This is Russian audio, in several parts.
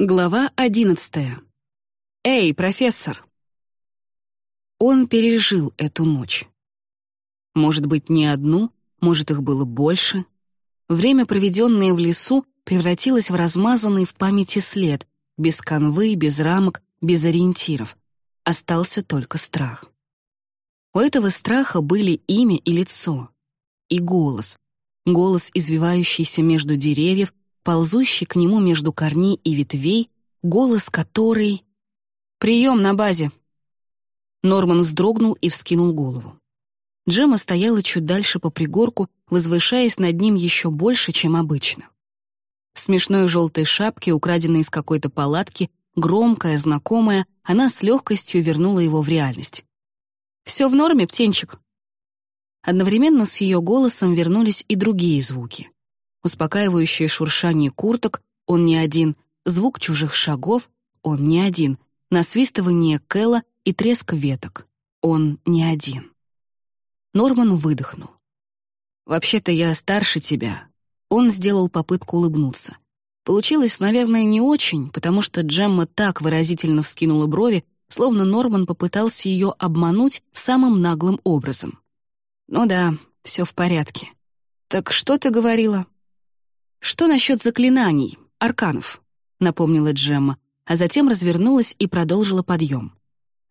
Глава одиннадцатая. «Эй, профессор!» Он пережил эту ночь. Может быть, не одну, может, их было больше. Время, проведенное в лесу, превратилось в размазанный в памяти след, без канвы, без рамок, без ориентиров. Остался только страх. У этого страха были имя и лицо. И голос. Голос, извивающийся между деревьев, ползущий к нему между корней и ветвей, голос который... «Прием на базе!» Норман вздрогнул и вскинул голову. Джема стояла чуть дальше по пригорку, возвышаясь над ним еще больше, чем обычно. В смешной желтой шапке, украденной из какой-то палатки, громкая, знакомая, она с легкостью вернула его в реальность. «Все в норме, птенчик?» Одновременно с ее голосом вернулись и другие звуки успокаивающее шуршание курток, он не один, звук чужих шагов, он не один, насвистывание Кэлла и треск веток, он не один. Норман выдохнул. «Вообще-то я старше тебя». Он сделал попытку улыбнуться. Получилось, наверное, не очень, потому что Джемма так выразительно вскинула брови, словно Норман попытался ее обмануть самым наглым образом. «Ну да, все в порядке. Так что ты говорила?» «Что насчет заклинаний, арканов?» — напомнила Джемма, а затем развернулась и продолжила подъем.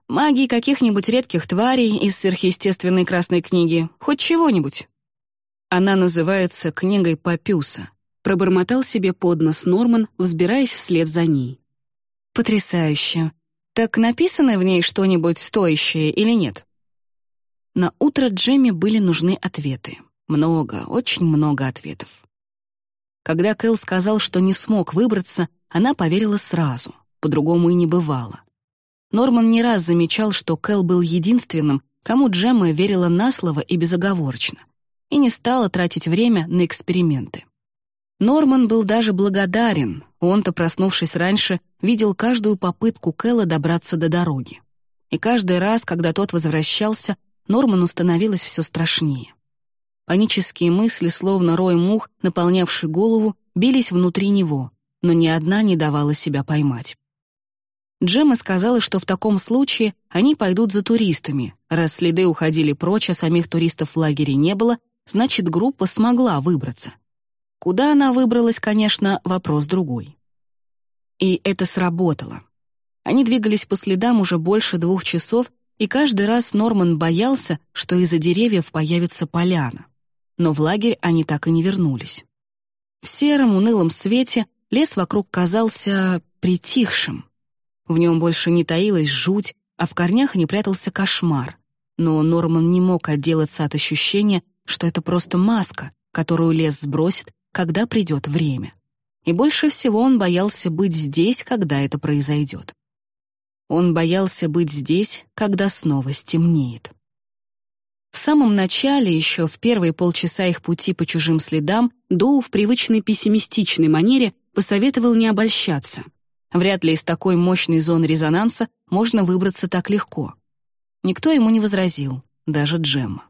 «Магии каких-нибудь редких тварей из сверхъестественной красной книги, хоть чего-нибудь». Она называется «Книгой Папюса», — пробормотал себе под нос Норман, взбираясь вслед за ней. «Потрясающе. Так написано в ней что-нибудь стоящее или нет?» На утро Джемме были нужны ответы. Много, очень много ответов. Когда Кэл сказал, что не смог выбраться, она поверила сразу, по-другому и не бывало. Норман не раз замечал, что Кэл был единственным, кому Джемма верила на слово и безоговорочно, и не стала тратить время на эксперименты. Норман был даже благодарен, он-то, проснувшись раньше, видел каждую попытку Кэла добраться до дороги. И каждый раз, когда тот возвращался, Норману становилось все страшнее. Панические мысли, словно рой мух, наполнявший голову, бились внутри него, но ни одна не давала себя поймать. Джемма сказала, что в таком случае они пойдут за туристами. Раз следы уходили прочь, а самих туристов в лагере не было, значит, группа смогла выбраться. Куда она выбралась, конечно, вопрос другой. И это сработало. Они двигались по следам уже больше двух часов, и каждый раз Норман боялся, что из-за деревьев появится поляна но в лагерь они так и не вернулись. В сером унылом свете лес вокруг казался притихшим. В нем больше не таилась жуть, а в корнях не прятался кошмар. Но Норман не мог отделаться от ощущения, что это просто маска, которую лес сбросит, когда придет время. И больше всего он боялся быть здесь, когда это произойдет. Он боялся быть здесь, когда снова стемнеет. В самом начале, еще в первые полчаса их пути по чужим следам, Доу в привычной пессимистичной манере посоветовал не обольщаться. Вряд ли из такой мощной зоны резонанса можно выбраться так легко. Никто ему не возразил, даже Джемма.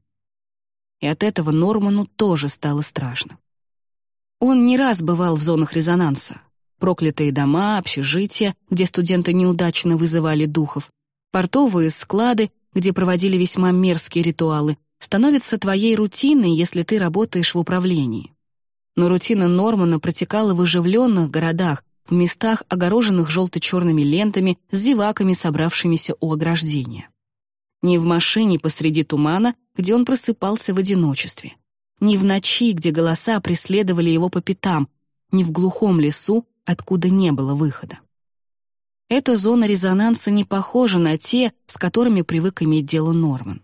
И от этого Норману тоже стало страшно. Он не раз бывал в зонах резонанса. Проклятые дома, общежития, где студенты неудачно вызывали духов, портовые склады, где проводили весьма мерзкие ритуалы, становится твоей рутиной, если ты работаешь в управлении. Но рутина Нормана протекала в оживленных городах, в местах, огороженных желто-черными лентами, с зеваками, собравшимися у ограждения. Не в машине посреди тумана, где он просыпался в одиночестве. Не в ночи, где голоса преследовали его по пятам, не в глухом лесу, откуда не было выхода. Эта зона резонанса не похожа на те, с которыми привык иметь дело Норман.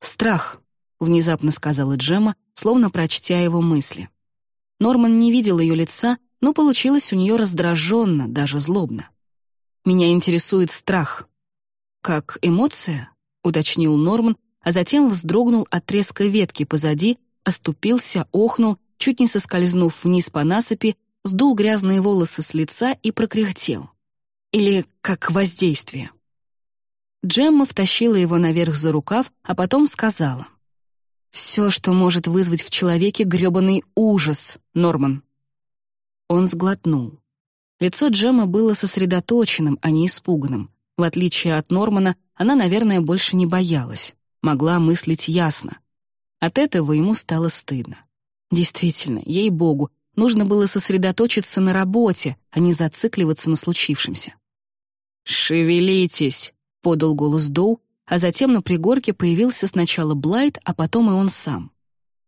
«Страх», — внезапно сказала Джема, словно прочтя его мысли. Норман не видел ее лица, но получилось у нее раздраженно, даже злобно. «Меня интересует страх». «Как эмоция?» — уточнил Норман, а затем вздрогнул от треска ветки позади, оступился, охнул, чуть не соскользнув вниз по насыпи, сдул грязные волосы с лица и прокряхтел. Или как воздействие. Джемма втащила его наверх за рукав, а потом сказала. «Все, что может вызвать в человеке грёбаный ужас, Норман». Он сглотнул. Лицо Джема было сосредоточенным, а не испуганным. В отличие от Нормана, она, наверное, больше не боялась, могла мыслить ясно. От этого ему стало стыдно. Действительно, ей-богу, нужно было сосредоточиться на работе, а не зацикливаться на случившемся. «Шевелитесь!» — подал голос Доу, а затем на пригорке появился сначала Блайт, а потом и он сам.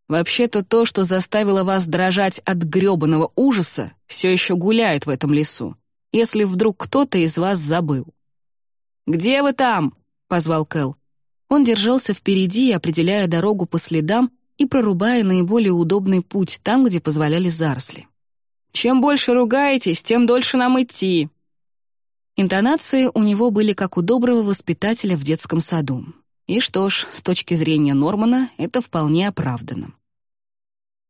«Вообще-то то, что заставило вас дрожать от грёбаного ужаса, все еще гуляет в этом лесу, если вдруг кто-то из вас забыл». «Где вы там?» — позвал Кэл. Он держался впереди, определяя дорогу по следам и прорубая наиболее удобный путь там, где позволяли заросли. «Чем больше ругаетесь, тем дольше нам идти», Интонации у него были как у доброго воспитателя в детском саду. И что ж, с точки зрения Нормана, это вполне оправдано.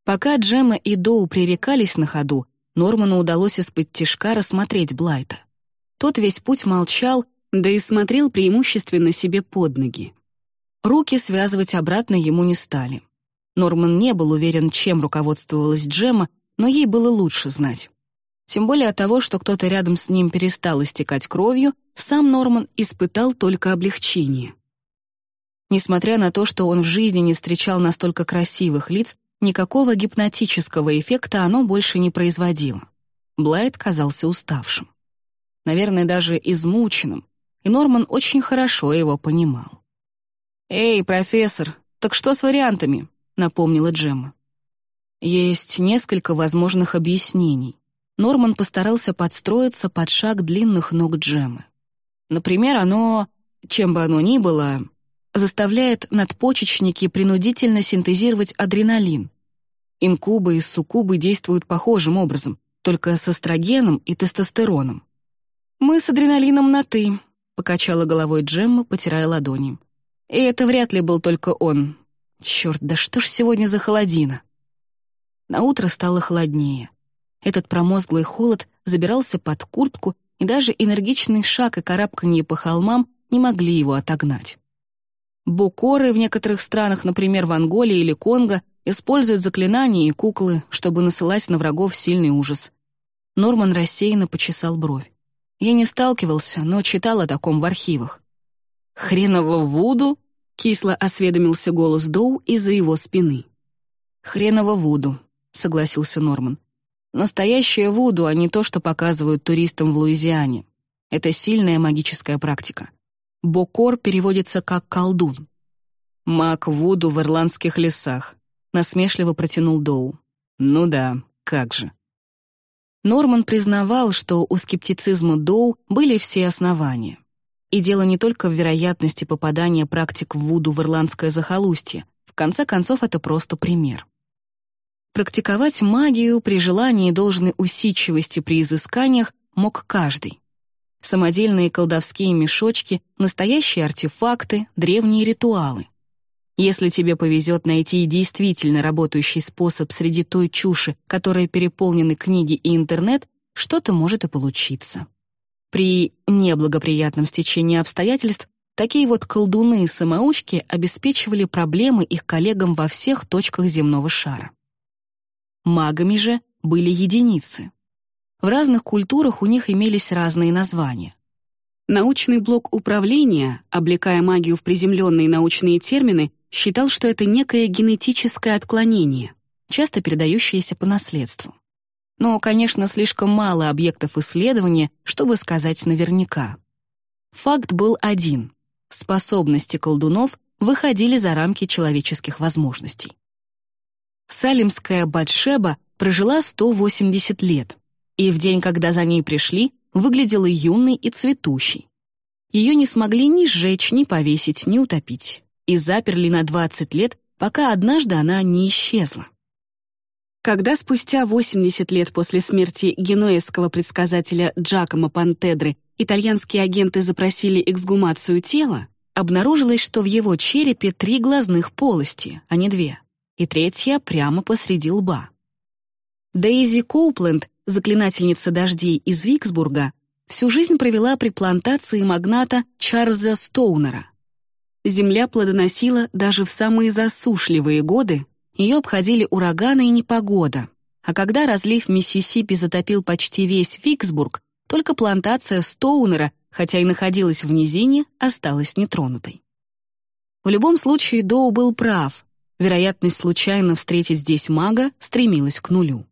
Пока Джема и Доу пререкались на ходу, Норману удалось из-под тишка рассмотреть Блайта. Тот весь путь молчал, да и смотрел преимущественно себе под ноги. Руки связывать обратно ему не стали. Норман не был уверен, чем руководствовалась Джема, но ей было лучше знать. Тем более от того, что кто-то рядом с ним перестал истекать кровью, сам Норман испытал только облегчение. Несмотря на то, что он в жизни не встречал настолько красивых лиц, никакого гипнотического эффекта оно больше не производило. Блайт казался уставшим. Наверное, даже измученным, и Норман очень хорошо его понимал. «Эй, профессор, так что с вариантами?» — напомнила Джемма. Есть несколько возможных объяснений. Норман постарался подстроиться под шаг длинных ног Джемы. Например, оно, чем бы оно ни было, заставляет надпочечники принудительно синтезировать адреналин. Инкубы и суккубы действуют похожим образом, только с эстрогеном и тестостероном. «Мы с адреналином на «ты», — покачала головой Джемма, потирая ладони. И это вряд ли был только он. Черт, да что ж сегодня за холодина? На утро стало холоднее. Этот промозглый холод забирался под куртку, и даже энергичный шаг и карабканье по холмам не могли его отогнать. Букоры в некоторых странах, например, в Анголе или Конго, используют заклинания и куклы, чтобы насылать на врагов сильный ужас. Норман рассеянно почесал бровь. Я не сталкивался, но читал о таком в архивах. «Хреново Вуду?» — кисло осведомился голос Доу из-за его спины. «Хреново Вуду», — согласился Норман. Настоящее вуду, а не то, что показывают туристам в Луизиане. Это сильная магическая практика. Бокор переводится как «колдун». «Маг Вуду в ирландских лесах», — насмешливо протянул Доу. «Ну да, как же». Норман признавал, что у скептицизма Доу были все основания. И дело не только в вероятности попадания практик Вуду в ирландское захолустье. В конце концов, это просто пример. Практиковать магию при желании должной усидчивости при изысканиях мог каждый. Самодельные колдовские мешочки, настоящие артефакты, древние ритуалы. Если тебе повезет найти действительно работающий способ среди той чуши, которой переполнены книги и интернет, что-то может и получиться. При неблагоприятном стечении обстоятельств такие вот колдуны-самоучки обеспечивали проблемы их коллегам во всех точках земного шара. Магами же были единицы. В разных культурах у них имелись разные названия. Научный блок управления, облекая магию в приземленные научные термины, считал, что это некое генетическое отклонение, часто передающееся по наследству. Но, конечно, слишком мало объектов исследования, чтобы сказать наверняка. Факт был один — способности колдунов выходили за рамки человеческих возможностей. Салимская Батшеба прожила 180 лет, и в день, когда за ней пришли, выглядела юной и цветущей. Ее не смогли ни сжечь, ни повесить, ни утопить, и заперли на 20 лет, пока однажды она не исчезла. Когда спустя 80 лет после смерти генуэзского предсказателя Джакомо Пантедры итальянские агенты запросили эксгумацию тела, обнаружилось, что в его черепе три глазных полости, а не две и третья прямо посреди лба. Дейзи Коупленд, заклинательница дождей из Виксбурга, всю жизнь провела при плантации магната Чарльза Стоунера. Земля плодоносила даже в самые засушливые годы, ее обходили ураганы и непогода, А когда разлив Миссисипи затопил почти весь Виксбург, только плантация Стоунера, хотя и находилась в низине, осталась нетронутой. В любом случае, Доу был прав. Вероятность случайно встретить здесь мага стремилась к нулю.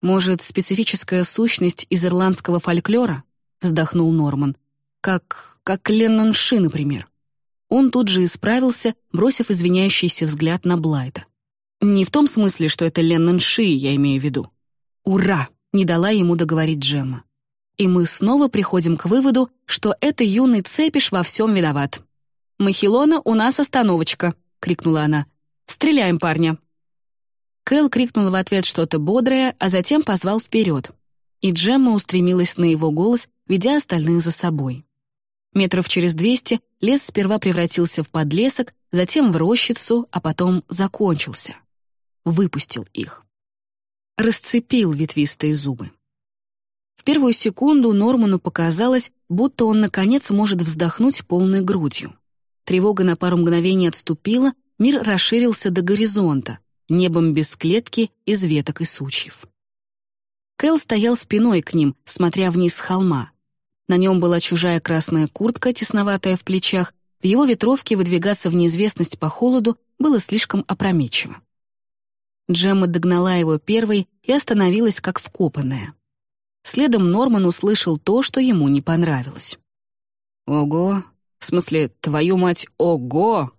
«Может, специфическая сущность из ирландского фольклора?» — вздохнул Норман. «Как... как Леннон Ши, например». Он тут же исправился, бросив извиняющийся взгляд на Блайта. «Не в том смысле, что это Леннон Ши, я имею в виду». «Ура!» — не дала ему договорить Джемма. И мы снова приходим к выводу, что это юный цепиш во всем виноват. «Махилона, у нас остановочка!» — крикнула она. «Стреляем, парня!» Кэл крикнул в ответ что-то бодрое, а затем позвал вперед. И Джемма устремилась на его голос, ведя остальных за собой. Метров через двести лес сперва превратился в подлесок, затем в рощицу, а потом закончился. Выпустил их. Расцепил ветвистые зубы. В первую секунду Норману показалось, будто он наконец может вздохнуть полной грудью. Тревога на пару мгновений отступила, мир расширился до горизонта, небом без клетки из веток и сучьев. Кэл стоял спиной к ним, смотря вниз с холма. На нем была чужая красная куртка, тесноватая в плечах, в его ветровке выдвигаться в неизвестность по холоду было слишком опрометчиво. Джемма догнала его первой и остановилась как вкопанная. Следом Норман услышал то, что ему не понравилось. «Ого! В смысле, твою мать, ого!»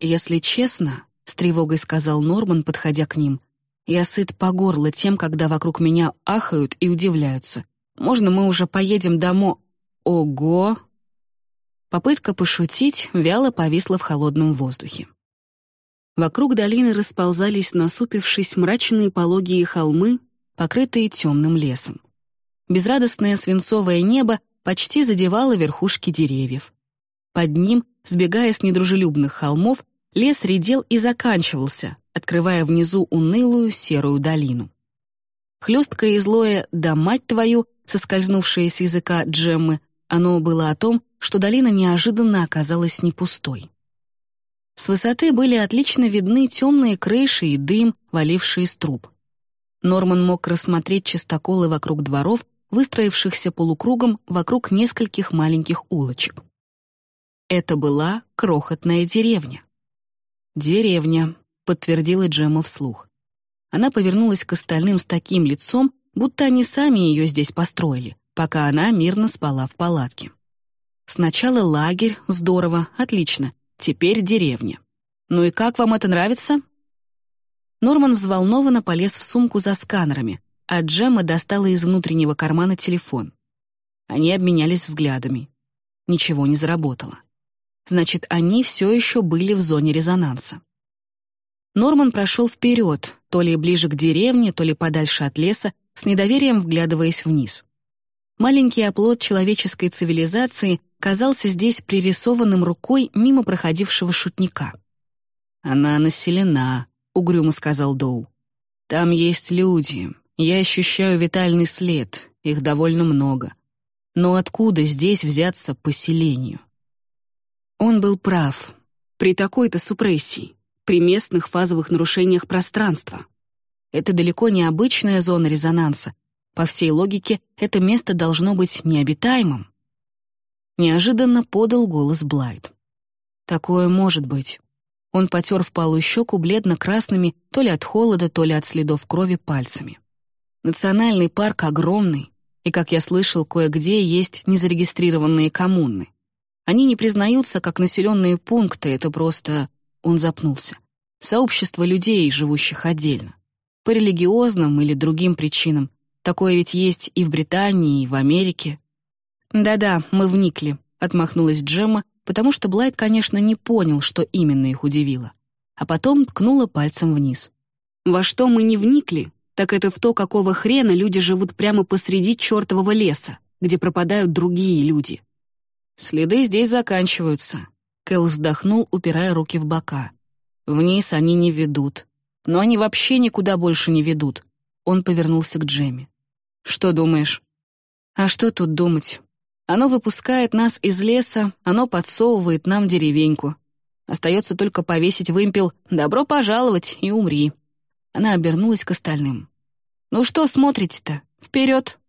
«Если честно, с тревогой сказал Норман, подходя к ним. «Я сыт по горло тем, когда вокруг меня ахают и удивляются. Можно мы уже поедем домой?» «Ого!» Попытка пошутить вяло повисла в холодном воздухе. Вокруг долины расползались, насупившись, мрачные пологие холмы, покрытые темным лесом. Безрадостное свинцовое небо почти задевало верхушки деревьев. Под ним, сбегая с недружелюбных холмов, лес редел и заканчивался, открывая внизу унылую серую долину. Хлесткое и злое «да мать твою», соскользнувшее с языка Джеммы, оно было о том, что долина неожиданно оказалась не пустой. С высоты были отлично видны темные крыши и дым, валивший из труб. Норман мог рассмотреть чистоколы вокруг дворов, выстроившихся полукругом вокруг нескольких маленьких улочек. Это была крохотная деревня. «Деревня», — подтвердила Джемма вслух. Она повернулась к остальным с таким лицом, будто они сами ее здесь построили, пока она мирно спала в палатке. Сначала лагерь, здорово, отлично. Теперь деревня. Ну и как вам это нравится? Норман взволнованно полез в сумку за сканерами, а Джемма достала из внутреннего кармана телефон. Они обменялись взглядами. Ничего не заработало значит, они все еще были в зоне резонанса. Норман прошел вперед, то ли ближе к деревне, то ли подальше от леса, с недоверием вглядываясь вниз. Маленький оплот человеческой цивилизации казался здесь пририсованным рукой мимо проходившего шутника. «Она населена», — угрюмо сказал Доу. «Там есть люди. Я ощущаю витальный след. Их довольно много. Но откуда здесь взяться поселению?» Он был прав. При такой-то супрессии, при местных фазовых нарушениях пространства. Это далеко не обычная зона резонанса. По всей логике, это место должно быть необитаемым. Неожиданно подал голос Блайт. «Такое может быть». Он потер впалую щеку бледно-красными то ли от холода, то ли от следов крови пальцами. Национальный парк огромный, и, как я слышал, кое-где есть незарегистрированные коммуны. Они не признаются как населенные пункты, это просто... Он запнулся. Сообщество людей, живущих отдельно. По религиозным или другим причинам. Такое ведь есть и в Британии, и в Америке. «Да-да, мы вникли», — отмахнулась Джемма, потому что Блайт, конечно, не понял, что именно их удивило. А потом ткнула пальцем вниз. «Во что мы не вникли, так это в то, какого хрена люди живут прямо посреди чертового леса, где пропадают другие люди. Следы здесь заканчиваются. Кэл вздохнул, упирая руки в бока. Вниз они не ведут. Но они вообще никуда больше не ведут. Он повернулся к Джемми. «Что думаешь?» «А что тут думать? Оно выпускает нас из леса, оно подсовывает нам деревеньку. Остается только повесить вымпел «Добро пожаловать» и умри». Она обернулась к остальным. «Ну что смотрите-то? Вперед!»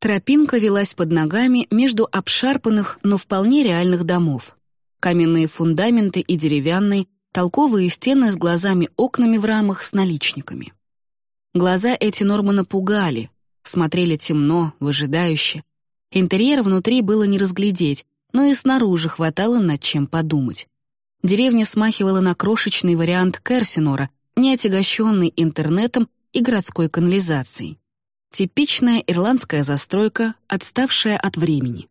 Тропинка велась под ногами между обшарпанных, но вполне реальных домов. Каменные фундаменты и деревянные, толковые стены с глазами-окнами в рамах с наличниками. Глаза эти Нормана пугали, смотрели темно, выжидающе. Интерьер внутри было не разглядеть, но и снаружи хватало над чем подумать. Деревня смахивала на крошечный вариант Керсинора, не отягощенный интернетом и городской канализацией. Типичная ирландская застройка, отставшая от времени.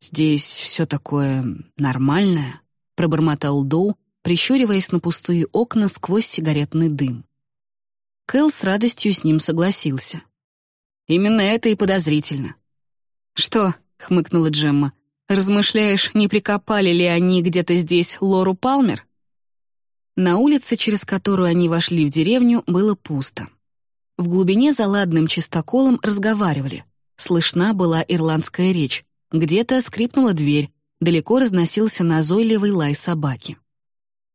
«Здесь все такое нормальное», — пробормотал Доу, прищуриваясь на пустые окна сквозь сигаретный дым. Кэл с радостью с ним согласился. «Именно это и подозрительно». «Что?» — хмыкнула Джемма. «Размышляешь, не прикопали ли они где-то здесь Лору Палмер?» На улице, через которую они вошли в деревню, было пусто. В глубине за ладным чистоколом разговаривали. Слышна была ирландская речь. Где-то скрипнула дверь, далеко разносился назойливый лай собаки.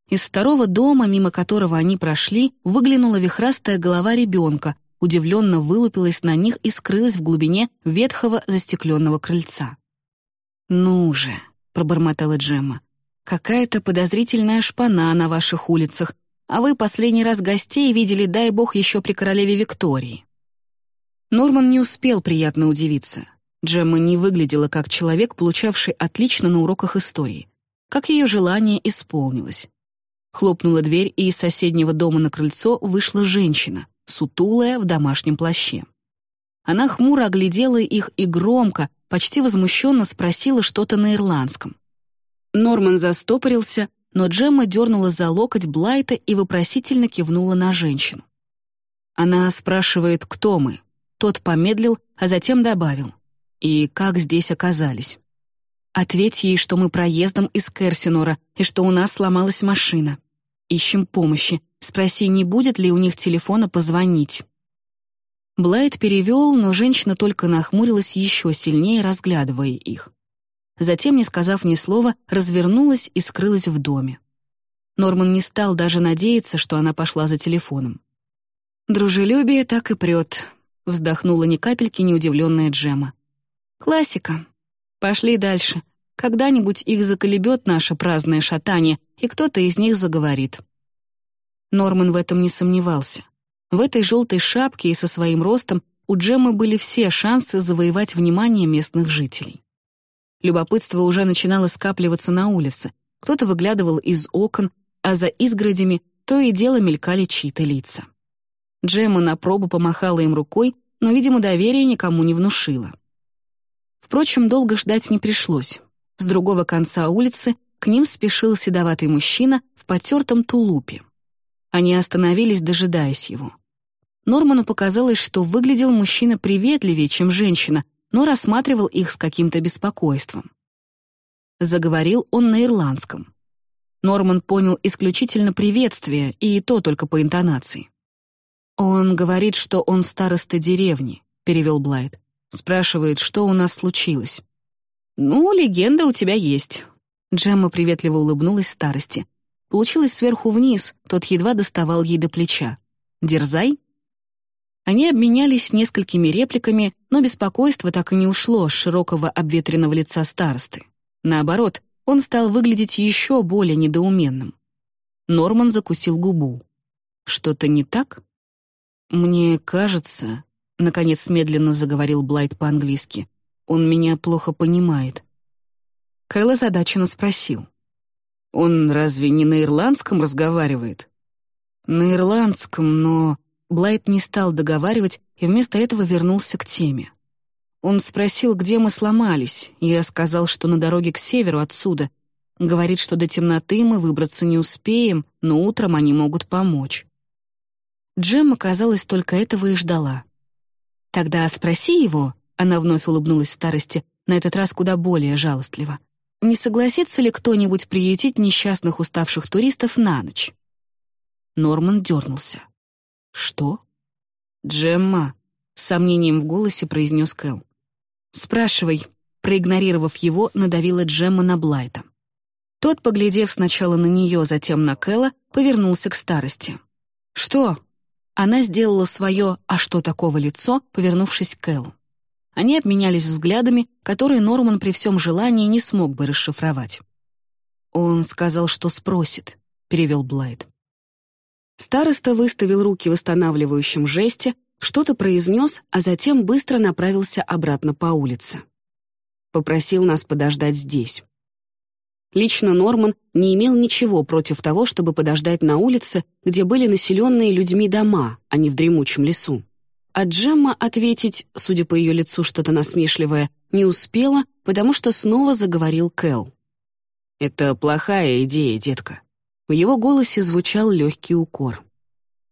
Из второго дома, мимо которого они прошли, выглянула вихрастая голова ребенка, удивленно вылупилась на них и скрылась в глубине ветхого застекленного крыльца. «Ну же», — пробормотала Джемма, — «какая-то подозрительная шпана на ваших улицах, а вы последний раз гостей видели, дай бог, еще при королеве Виктории». Норман не успел приятно удивиться. Джемма не выглядела как человек, получавший отлично на уроках истории. Как ее желание исполнилось. Хлопнула дверь, и из соседнего дома на крыльцо вышла женщина, сутулая в домашнем плаще. Она хмуро оглядела их и громко, почти возмущенно спросила что-то на ирландском. Норман застопорился, но Джемма дернула за локоть Блайта и вопросительно кивнула на женщину. Она спрашивает, кто мы. Тот помедлил, а затем добавил. И как здесь оказались? Ответь ей, что мы проездом из Керсинора и что у нас сломалась машина. Ищем помощи. Спроси, не будет ли у них телефона позвонить. Блайт перевел, но женщина только нахмурилась еще сильнее, разглядывая их. Затем, не сказав ни слова, развернулась и скрылась в доме. Норман не стал даже надеяться, что она пошла за телефоном. «Дружелюбие так и прет», — вздохнула ни капельки неудивленная Джема. «Классика. Пошли дальше. Когда-нибудь их заколебет наше праздное шатание, и кто-то из них заговорит». Норман в этом не сомневался. В этой желтой шапке и со своим ростом у Джеммы были все шансы завоевать внимание местных жителей. Любопытство уже начинало скапливаться на улице. Кто-то выглядывал из окон, а за изгородями то и дело мелькали чьи-то лица. Джемма на пробу помахала им рукой, но, видимо, доверия никому не внушила. Впрочем, долго ждать не пришлось. С другого конца улицы к ним спешил седоватый мужчина в потертом тулупе. Они остановились, дожидаясь его. Норману показалось, что выглядел мужчина приветливее, чем женщина, но рассматривал их с каким-то беспокойством. Заговорил он на ирландском. Норман понял исключительно приветствие, и то только по интонации. «Он говорит, что он староста деревни», — перевел Блайт. Спрашивает, что у нас случилось. «Ну, легенда у тебя есть». Джемма приветливо улыбнулась старости. Получилось сверху вниз, тот едва доставал ей до плеча. «Дерзай». Они обменялись несколькими репликами, но беспокойство так и не ушло с широкого обветренного лица старосты. Наоборот, он стал выглядеть еще более недоуменным. Норман закусил губу. «Что-то не так?» «Мне кажется...» — наконец медленно заговорил Блайт по-английски. «Он меня плохо понимает». Кэл озадаченно спросил. «Он разве не на ирландском разговаривает?» «На ирландском, но...» Блайт не стал договаривать и вместо этого вернулся к теме. Он спросил, где мы сломались, и я сказал, что на дороге к северу отсюда. Говорит, что до темноты мы выбраться не успеем, но утром они могут помочь. Джемма, казалось, только этого и ждала. «Тогда спроси его», — она вновь улыбнулась старости, на этот раз куда более жалостливо. «Не согласится ли кто-нибудь приютить несчастных уставших туристов на ночь?» Норман дернулся. «Что?» «Джемма», — с сомнением в голосе произнес Кэл. «Спрашивай», — проигнорировав его, надавила Джемма на Блайта. Тот, поглядев сначала на нее, затем на Кэла, повернулся к старости. «Что?» Она сделала свое «а что такого» лицо, повернувшись к Кэллу. Они обменялись взглядами, которые Норман при всем желании не смог бы расшифровать. «Он сказал, что спросит», — перевел Блайт. Староста выставил руки в восстанавливающем жесте, что-то произнес, а затем быстро направился обратно по улице. Попросил нас подождать здесь. Лично Норман не имел ничего против того, чтобы подождать на улице, где были населенные людьми дома, а не в дремучем лесу. А Джемма ответить, судя по ее лицу что-то насмешливое, не успела, потому что снова заговорил Кэл. «Это плохая идея, детка». В его голосе звучал легкий укор.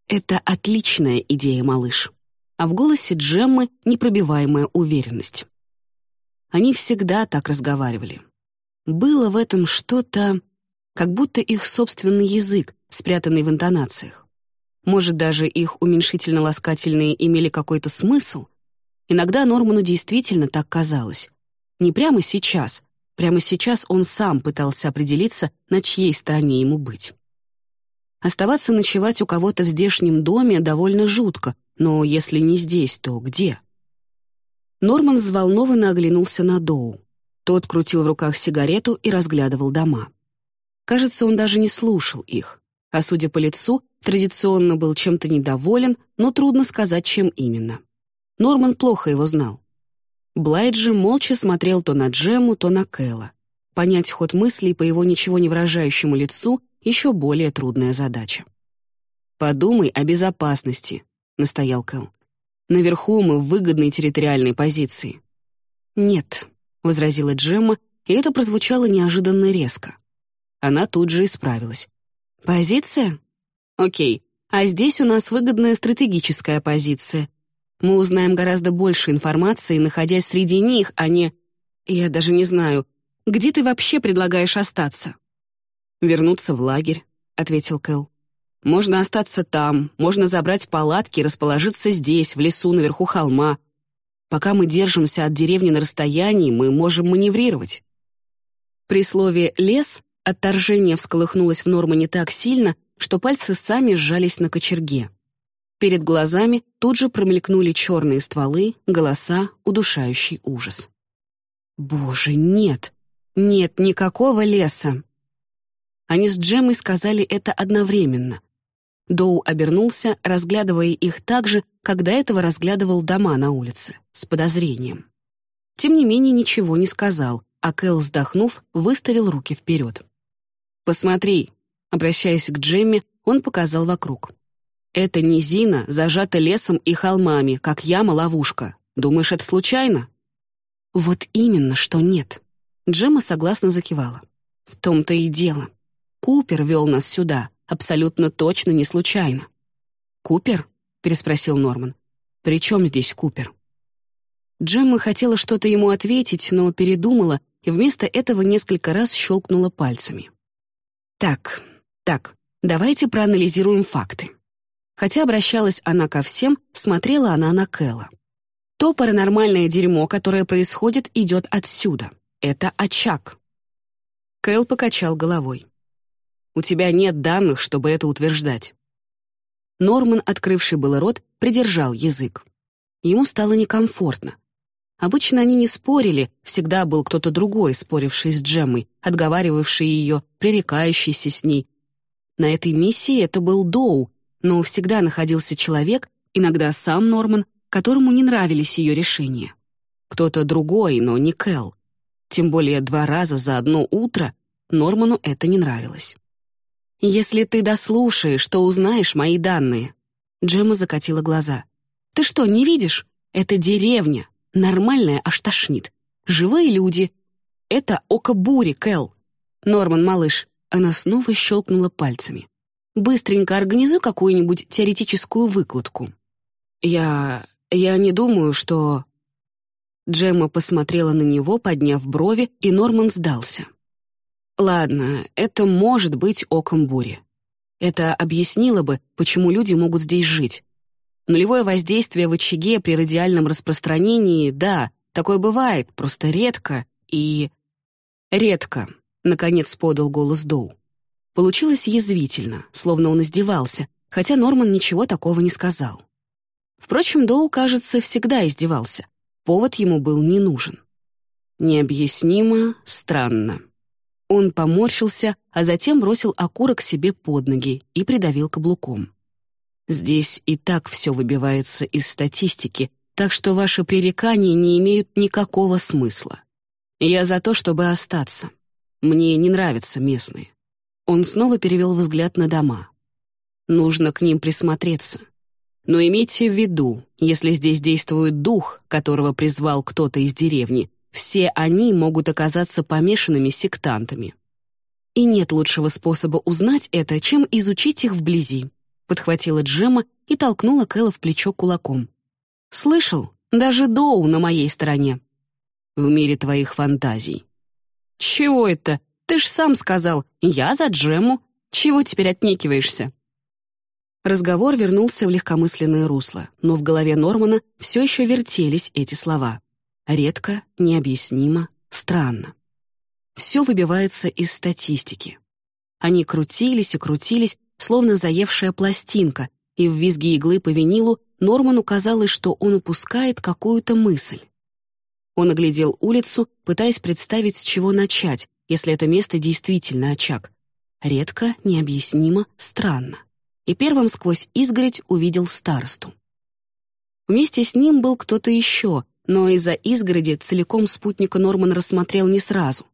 «Это отличная идея, малыш». А в голосе Джеммы непробиваемая уверенность. Они всегда так разговаривали. Было в этом что-то, как будто их собственный язык, спрятанный в интонациях. Может, даже их уменьшительно-ласкательные имели какой-то смысл? Иногда Норману действительно так казалось. Не прямо сейчас. Прямо сейчас он сам пытался определиться, на чьей стороне ему быть. Оставаться ночевать у кого-то в здешнем доме довольно жутко, но если не здесь, то где? Норман взволнованно оглянулся на Доу. Тот крутил в руках сигарету и разглядывал дома. Кажется, он даже не слушал их, а, судя по лицу, традиционно был чем-то недоволен, но трудно сказать, чем именно. Норман плохо его знал. Блайт же молча смотрел то на Джему, то на Кэлла. Понять ход мыслей по его ничего не выражающему лицу — еще более трудная задача. «Подумай о безопасности», — настоял Кэл. «Наверху мы в выгодной территориальной позиции». «Нет», возразила Джемма, и это прозвучало неожиданно резко. Она тут же исправилась. «Позиция? Окей, а здесь у нас выгодная стратегическая позиция. Мы узнаем гораздо больше информации, находясь среди них, а не... Я даже не знаю, где ты вообще предлагаешь остаться?» «Вернуться в лагерь», — ответил Кэл. «Можно остаться там, можно забрать палатки и расположиться здесь, в лесу наверху холма, Пока мы держимся от деревни на расстоянии, мы можем маневрировать. При слове «лес» отторжение всколыхнулось в Нормане так сильно, что пальцы сами сжались на кочерге. Перед глазами тут же промелькнули черные стволы, голоса, удушающий ужас. «Боже, нет! Нет никакого леса!» Они с Джемой сказали это одновременно, Доу обернулся, разглядывая их так же, как до этого разглядывал дома на улице, с подозрением. Тем не менее ничего не сказал, а Кэл, вздохнув, выставил руки вперед. «Посмотри», — обращаясь к Джемме, он показал вокруг. «Эта низина зажата лесом и холмами, как яма-ловушка. Думаешь, это случайно?» «Вот именно, что нет». Джемма согласно закивала. «В том-то и дело. Купер вел нас сюда, абсолютно точно не случайно. «Купер?» — переспросил Норман. «При чем здесь Купер?» Джемма хотела что-то ему ответить, но передумала и вместо этого несколько раз щелкнула пальцами. «Так, так, давайте проанализируем факты». Хотя обращалась она ко всем, смотрела она на Кэлла. То паранормальное дерьмо, которое происходит, идет отсюда. Это очаг. Кэл покачал головой. У тебя нет данных, чтобы это утверждать». Норман, открывший было рот, придержал язык. Ему стало некомфортно. Обычно они не спорили, всегда был кто-то другой, споривший с Джеммой, отговаривавший ее, пререкающийся с ней. На этой миссии это был Доу, но всегда находился человек, иногда сам Норман, которому не нравились ее решения. Кто-то другой, но не Кэл. Тем более два раза за одно утро Норману это не нравилось. «Если ты дослушаешь, то узнаешь мои данные». Джема закатила глаза. «Ты что, не видишь? Это деревня. Нормальная аж тошнит. Живые люди. Это око бури, Кэл. Норман, малыш». Она снова щелкнула пальцами. «Быстренько организуй какую-нибудь теоретическую выкладку». «Я... я не думаю, что...» Джемма посмотрела на него, подняв брови, и Норман сдался. Ладно, это может быть оком бури. Это объяснило бы, почему люди могут здесь жить. Нулевое воздействие в очаге при радиальном распространении, да, такое бывает, просто редко и... Редко, наконец подал голос Доу. Получилось язвительно, словно он издевался, хотя Норман ничего такого не сказал. Впрочем, Доу, кажется, всегда издевался. Повод ему был не нужен. Необъяснимо, странно. Он поморщился, а затем бросил окурок себе под ноги и придавил каблуком. Здесь и так все выбивается из статистики, так что ваши пререкания не имеют никакого смысла. Я за то, чтобы остаться. Мне не нравятся местные. Он снова перевел взгляд на дома. Нужно к ним присмотреться. Но имейте в виду, если здесь действует дух, которого призвал кто-то из деревни, все они могут оказаться помешанными сектантами. И нет лучшего способа узнать это, чем изучить их вблизи, подхватила Джема и толкнула Кэлла в плечо кулаком. «Слышал? Даже Доу на моей стороне». «В мире твоих фантазий». «Чего это? Ты ж сам сказал, я за Джему. Чего теперь отнекиваешься?» Разговор вернулся в легкомысленное русло, но в голове Нормана все еще вертелись эти слова. Редко, необъяснимо, странно. Все выбивается из статистики. Они крутились и крутились, словно заевшая пластинка, и в визге иглы по винилу Норману казалось, что он упускает какую-то мысль. Он оглядел улицу, пытаясь представить, с чего начать, если это место действительно очаг. Редко, необъяснимо, странно и первым сквозь изгородь увидел старосту. Вместе с ним был кто-то еще, но из-за изгороди целиком спутника Норман рассмотрел не сразу.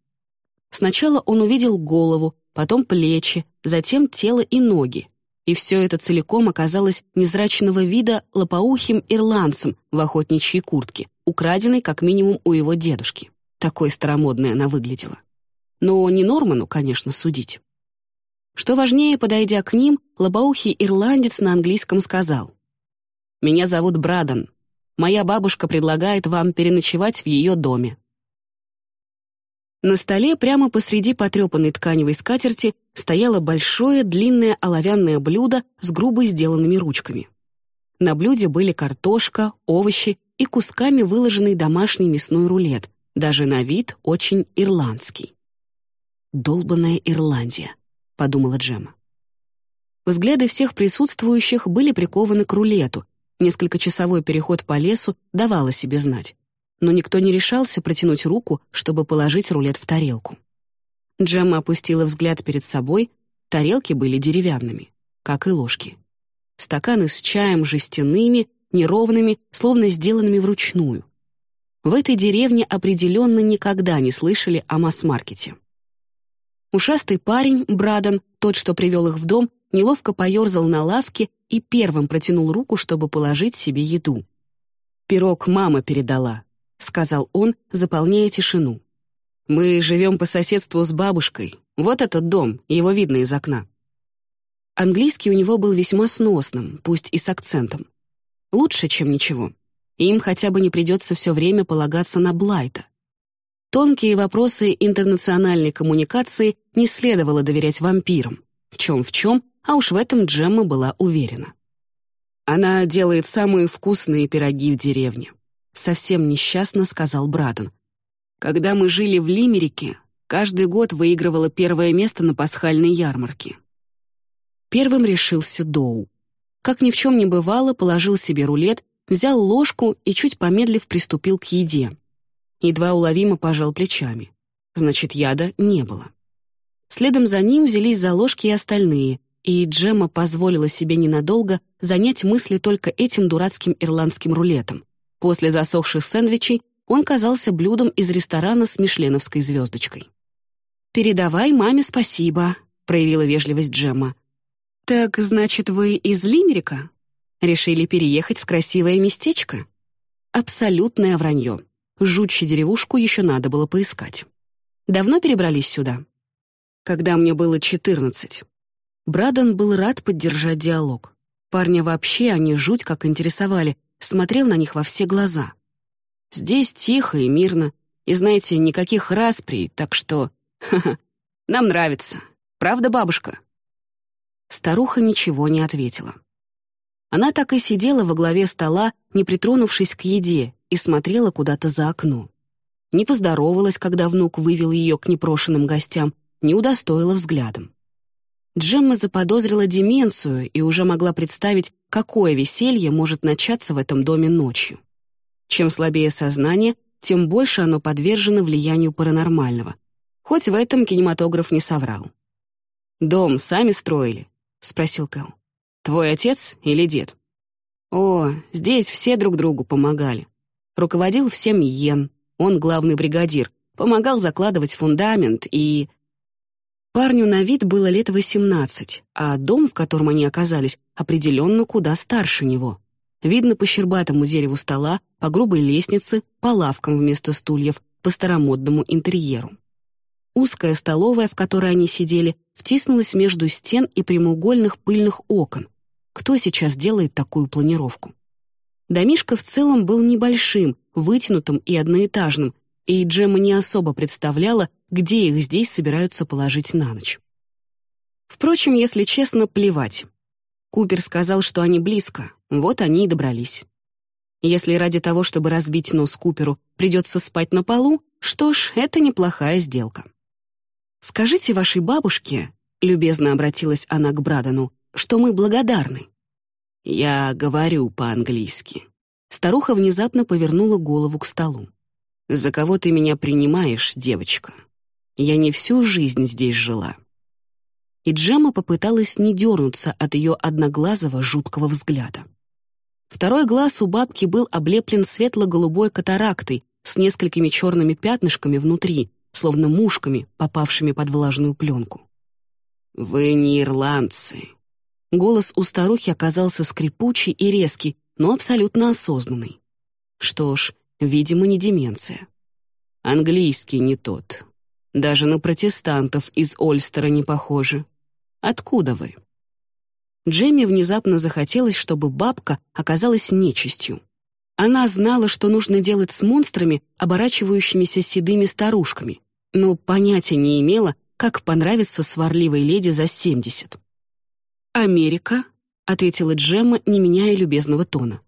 Сначала он увидел голову, потом плечи, затем тело и ноги. И все это целиком оказалось незрачного вида лопоухим ирландцем в охотничьей куртке, украденной как минимум у его дедушки. Такой старомодной она выглядела. Но не Норману, конечно, судить. Что важнее, подойдя к ним, лобоухий ирландец на английском сказал. «Меня зовут Брадан. Моя бабушка предлагает вам переночевать в ее доме». На столе прямо посреди потрепанной тканевой скатерти стояло большое длинное оловянное блюдо с грубо сделанными ручками. На блюде были картошка, овощи и кусками выложенный домашний мясной рулет, даже на вид очень ирландский. Долбанная Ирландия подумала Джема. Взгляды всех присутствующих были прикованы к рулету. Несколькочасовой переход по лесу давал о себе знать. Но никто не решался протянуть руку, чтобы положить рулет в тарелку. Джемма опустила взгляд перед собой, тарелки были деревянными, как и ложки. Стаканы с чаем жестяными, неровными, словно сделанными вручную. В этой деревне определенно никогда не слышали о масс-маркете. Ушастый парень, Брадан, тот, что привел их в дом, неловко поерзал на лавке и первым протянул руку, чтобы положить себе еду. «Пирог мама передала», — сказал он, заполняя тишину. «Мы живем по соседству с бабушкой. Вот этот дом, его видно из окна». Английский у него был весьма сносным, пусть и с акцентом. Лучше, чем ничего. им хотя бы не придется все время полагаться на Блайта. Тонкие вопросы интернациональной коммуникации не следовало доверять вампирам. В чем в чем, а уж в этом Джемма была уверена. «Она делает самые вкусные пироги в деревне», — совсем несчастно сказал Брадон. «Когда мы жили в Лимерике, каждый год выигрывала первое место на пасхальной ярмарке». Первым решился Доу. Как ни в чем не бывало, положил себе рулет, взял ложку и, чуть помедлив, приступил к еде едва уловимо пожал плечами. Значит, яда не было. Следом за ним взялись за ложки и остальные, и Джемма позволила себе ненадолго занять мысли только этим дурацким ирландским рулетом. После засохших сэндвичей он казался блюдом из ресторана с мишленовской звездочкой. «Передавай маме спасибо», — проявила вежливость Джемма. «Так, значит, вы из Лимерика? Решили переехать в красивое местечко?» Абсолютное вранье. Жутче деревушку еще надо было поискать. Давно перебрались сюда? Когда мне было 14. Брадон был рад поддержать диалог. Парня вообще они жуть как интересовали, смотрел на них во все глаза. Здесь тихо и мирно, и, знаете, никаких расприй, так что... Ха-ха, нам нравится. Правда, бабушка?» Старуха ничего не ответила. Она так и сидела во главе стола, не притронувшись к еде, и смотрела куда-то за окно. Не поздоровалась, когда внук вывел ее к непрошенным гостям, не удостоила взглядом. Джемма заподозрила деменцию и уже могла представить, какое веселье может начаться в этом доме ночью. Чем слабее сознание, тем больше оно подвержено влиянию паранормального. Хоть в этом кинематограф не соврал. «Дом сами строили?» — спросил Кэл. «Твой отец или дед?» «О, здесь все друг другу помогали. Руководил всем Йен, он главный бригадир, помогал закладывать фундамент и...» Парню на вид было лет восемнадцать, а дом, в котором они оказались, определенно куда старше него. Видно по щербатому дереву стола, по грубой лестнице, по лавкам вместо стульев, по старомодному интерьеру. Узкая столовая, в которой они сидели, втиснулась между стен и прямоугольных пыльных окон. Кто сейчас делает такую планировку? Домишко в целом был небольшим, вытянутым и одноэтажным, и Джема не особо представляла, где их здесь собираются положить на ночь. Впрочем, если честно, плевать. Купер сказал, что они близко, вот они и добрались. Если ради того, чтобы разбить нос Куперу, придется спать на полу, что ж, это неплохая сделка. «Скажите вашей бабушке», — любезно обратилась она к Брадану, «что мы благодарны». «Я говорю по-английски». Старуха внезапно повернула голову к столу. «За кого ты меня принимаешь, девочка? Я не всю жизнь здесь жила». И Джема попыталась не дернуться от ее одноглазого жуткого взгляда. Второй глаз у бабки был облеплен светло-голубой катарактой с несколькими черными пятнышками внутри, словно мушками, попавшими под влажную пленку. «Вы не ирландцы». Голос у старухи оказался скрипучий и резкий, но абсолютно осознанный. Что ж, видимо, не деменция. Английский не тот. Даже на протестантов из Ольстера не похоже. Откуда вы?» Джемми внезапно захотелось, чтобы бабка оказалась нечистью. Она знала, что нужно делать с монстрами, оборачивающимися седыми старушками, но понятия не имела, как понравится сварливой леди за семьдесят. «Америка», — ответила Джемма, не меняя любезного тона.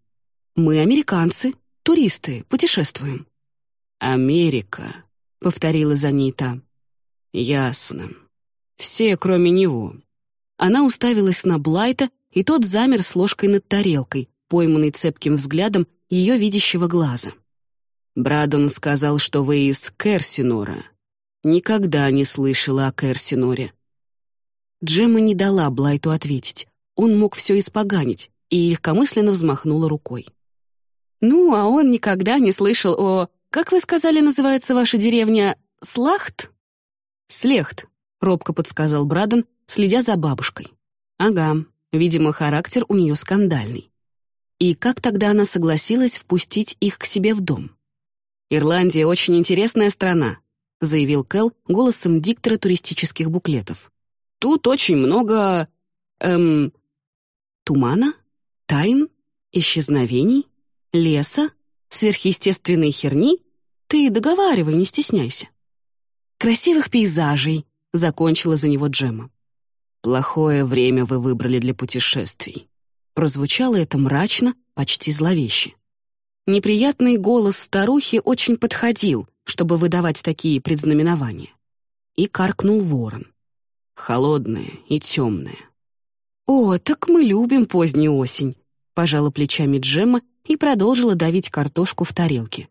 «Мы американцы, туристы, путешествуем». «Америка», — повторила за ней та. «Ясно. Все, кроме него». Она уставилась на Блайта, и тот замер с ложкой над тарелкой, пойманный цепким взглядом ее видящего глаза. Брадон сказал, что вы из Керсинора. Никогда не слышала о Керсиноре. Джемма не дала Блайту ответить. Он мог все испоганить, и легкомысленно взмахнула рукой. «Ну, а он никогда не слышал о... Как вы сказали, называется ваша деревня? Слахт?» «Слехт», — робко подсказал Брадон, следя за бабушкой. «Ага, видимо, характер у нее скандальный. И как тогда она согласилась впустить их к себе в дом? «Ирландия — очень интересная страна», — заявил Кэл голосом диктора туристических буклетов. «Тут очень много... эм... тумана, тайн, исчезновений, леса, сверхъестественной херни. Ты договаривай, не стесняйся». «Красивых пейзажей», — закончила за него Джема. «Плохое время вы выбрали для путешествий», Прозвучало это мрачно, почти зловеще. Неприятный голос старухи очень подходил, чтобы выдавать такие предзнаменования. И каркнул ворон. Холодная и темная. «О, так мы любим позднюю осень», — пожала плечами Джемма и продолжила давить картошку в тарелке.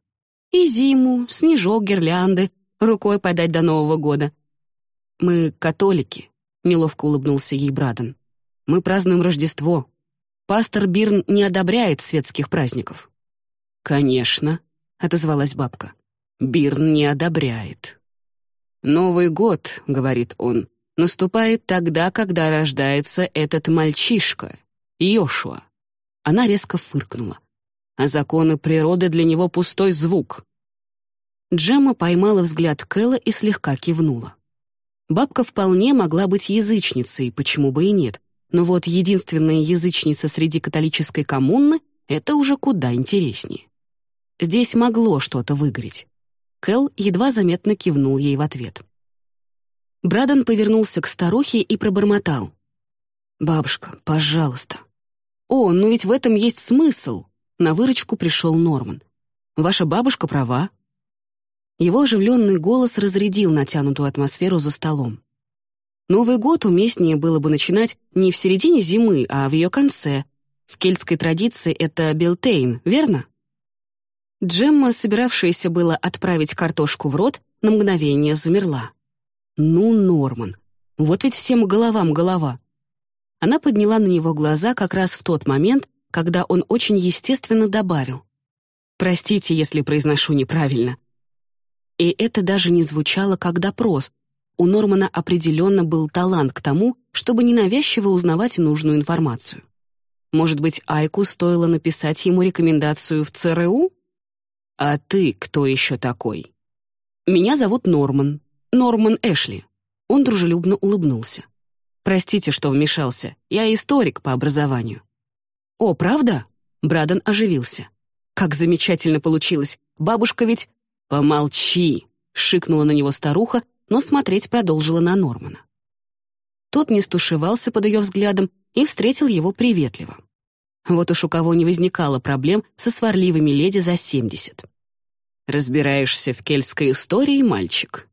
«И зиму, снежок, гирлянды, рукой подать до Нового года». «Мы католики», — неловко улыбнулся ей Браден. «Мы празднуем Рождество, Пастор Бирн не одобряет светских праздников». «Конечно», — отозвалась бабка. «Бирн не одобряет». «Новый год», — говорит он, — «наступает тогда, когда рождается этот мальчишка, Йошуа». Она резко фыркнула. А законы природы для него пустой звук. Джемма поймала взгляд Кэлла и слегка кивнула. Бабка вполне могла быть язычницей, почему бы и нет, но вот единственная язычница среди католической коммуны — это уже куда интереснее. Здесь могло что-то выгореть. Кэл едва заметно кивнул ей в ответ. Брадон повернулся к старухе и пробормотал. «Бабушка, пожалуйста». «О, но ведь в этом есть смысл!» На выручку пришел Норман. «Ваша бабушка права». Его оживленный голос разрядил натянутую атмосферу за столом. Новый год уместнее было бы начинать не в середине зимы, а в ее конце. В кельтской традиции это Белтейн, верно? Джемма, собиравшаяся было отправить картошку в рот, на мгновение замерла. «Ну, Норман, вот ведь всем головам голова». Она подняла на него глаза как раз в тот момент, когда он очень естественно добавил. «Простите, если произношу неправильно». И это даже не звучало как допрос. У Нормана определенно был талант к тому, чтобы ненавязчиво узнавать нужную информацию. Может быть, Айку стоило написать ему рекомендацию в ЦРУ? «А ты кто еще такой?» «Меня зовут Норман. Норман Эшли». Он дружелюбно улыбнулся. «Простите, что вмешался. Я историк по образованию». «О, правда?» Брадон оживился. «Как замечательно получилось! Бабушка ведь...» «Помолчи!» — шикнула на него старуха, но смотреть продолжила на Нормана. Тот не стушевался под ее взглядом и встретил его приветливо. Вот уж у кого не возникало проблем со сварливыми леди за семьдесят. «Разбираешься в кельтской истории, мальчик?»